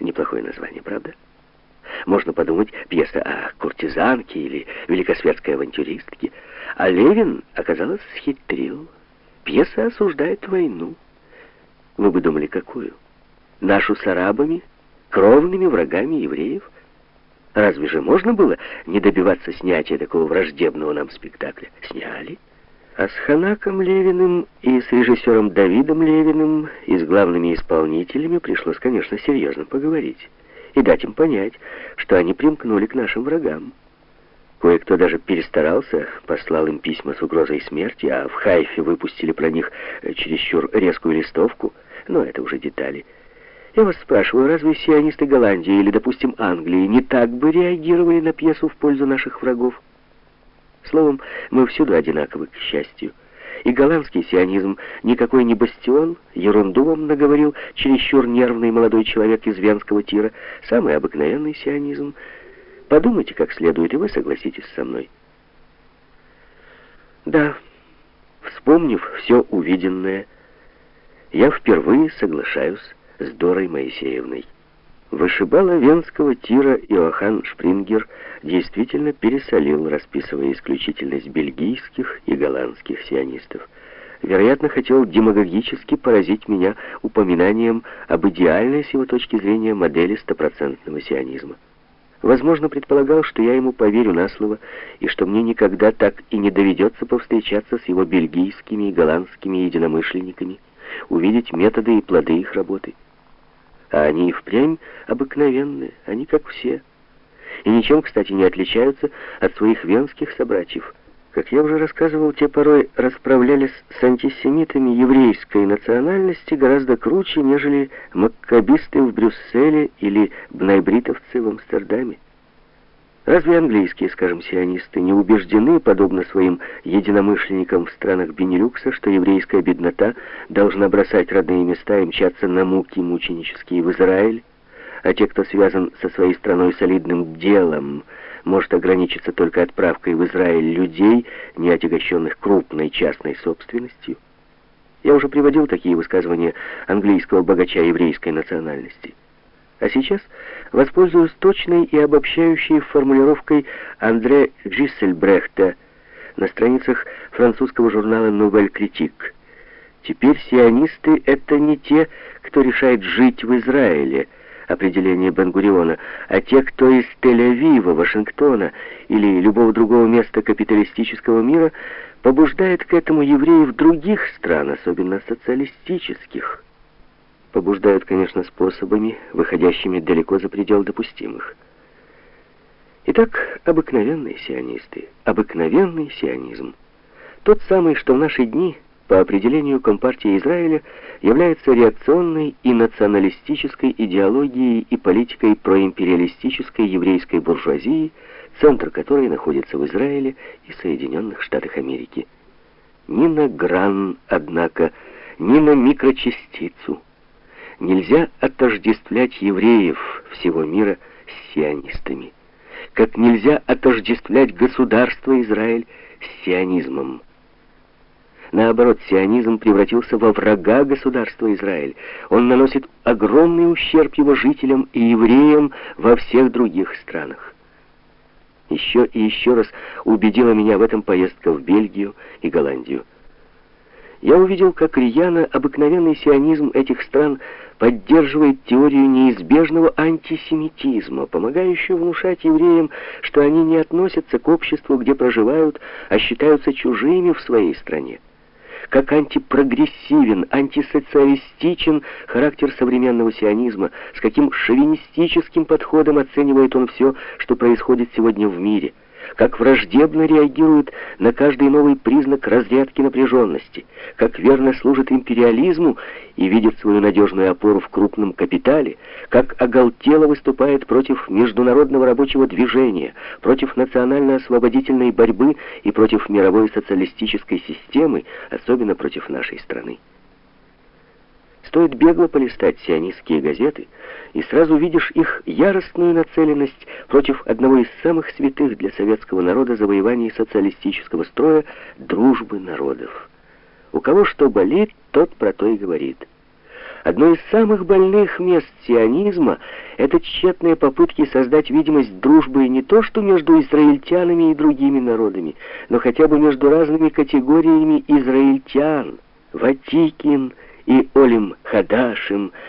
Неплохое название, правда? Можно подумать, пьеса о куртизанке или великосветской авантюристке. А Левин, оказалось, схитрил. Пьеса осуждает войну. Вы бы думали, какую? Нашу с арабами, кровными врагами евреев? Разве же можно было не добиваться снятия такого враждебного нам спектакля? Сняли. А с Ханаком Левиным и с режиссером Давидом Левиным и с главными исполнителями пришлось, конечно, серьезно поговорить и дать им понять, что они примкнули к нашим врагам. Кое-кто даже перестарался, послал им письма с угрозой смерти, а в Хайфе выпустили про них чересчур резкую листовку, но это уже детали. Я вас спрашиваю, разве сионисты Голландии или, допустим, Англии не так бы реагировали на пьесу в пользу наших врагов? Словом, мы всюду одинаковы, к счастью. И голландский сионизм никакой не бастион, ерунду вам наговорил чересчур нервный молодой человек из венского тира, самый обыкновенный сионизм. Подумайте как следует, и вы согласитесь со мной. Да, вспомнив все увиденное, я впервые соглашаюсь с Дорой Моисеевной. Вышибала венского тира Иоганн Шпрингер действительно пересолил, расписывая исключительность бельгийских и голландских сионистов. Вероятно, хотел демагогически поразить меня упоминанием об идеальной с его точки зрения модели стопроцентного сионизма. Возможно, предполагал, что я ему поверю на слово, и что мне никогда так и не доведется повстречаться с его бельгийскими и голландскими единомышленниками, увидеть методы и плоды их работы. А они и впрямь обыкновенные, они как все. И ничем, кстати, не отличаются от своих венских собратьев. Как я уже рассказывал, те порой расправлялись с антисемитами еврейской национальности гораздо круче, нежели маккабисты в Брюсселе или бнайбритовцы в Амстердаме. Разве английские, скажем, сионисты не убеждены, подобно своим единомышленникам в странах Бенилюкса, что еврейская беднота должна бросать родные места и мчаться на муки мученические в Израиль, а те, кто связан со своей страной солидным делом, может ограничиться только отправкой в Израиль людей, не отягощенных крупной частной собственностью? Я уже приводил такие высказывания английского богача еврейской национальности. А сейчас воспользуюсь точной и обобщающей формулировкой Андре Джиссельбрехта на страницах французского журнала «Новель Критик». Теперь сионисты — это не те, кто решает жить в Израиле, определение Бен-Гуриона, а те, кто из Тель-Авива, Вашингтона или любого другого места капиталистического мира побуждает к этому евреев других стран, особенно социалистических побуждают, конечно, способами, выходящими далеко за предел допустимых. Итак, обыкновенные сионисты, обыкновенный сионизм. Тот самый, что в наши дни, по определению Компартии Израиля, является реакционной и националистической идеологией и политикой проимпериалистической еврейской буржуазии, центр которой находится в Израиле и Соединенных Штатах Америки. Ни на гран, однако, ни на микрочастицу – Нельзя отождествлять евреев всего мира с сионистами, как нельзя отождествлять государство Израиль с сионизмом. Наоборот, сионизм превратился во врага государства Израиль. Он наносит огромный ущерб его жителям и евреям во всех других странах. Еще и еще раз убедила меня в этом поездка в Бельгию и Голландию. Я увидел, как рьяно обыкновенный сионизм этих стран поддерживает теорию неизбежного антисемитизма, помогающую внушать евреям, что они не относятся к обществу, где проживают, а считаются чужими в своей стране. Как антипрогрессивен, антисоциалистичен характер современного сионизма, с каким шовинистическим подходом оценивает он все, что происходит сегодня в мире – как враждебно реагирует на каждый новый признак разрядки напряженности, как верно служит империализму и видит свою надежную опору в крупном капитале, как оголтело выступает против международного рабочего движения, против национально-освободительной борьбы и против мировой социалистической системы, особенно против нашей страны. Стоит бегло полистать сионистские газеты, и сразу видишь их яростную нацеленность против одного из самых святых для советского народа завоеваний социалистического строя – дружбы народов. У кого что болит, тот про то и говорит. Одно из самых больных мест сионизма — это тщетные попытки создать видимость дружбы не то что между израильтянами и другими народами, но хотя бы между разными категориями израильтян. Ватикин и Олим Хадашим —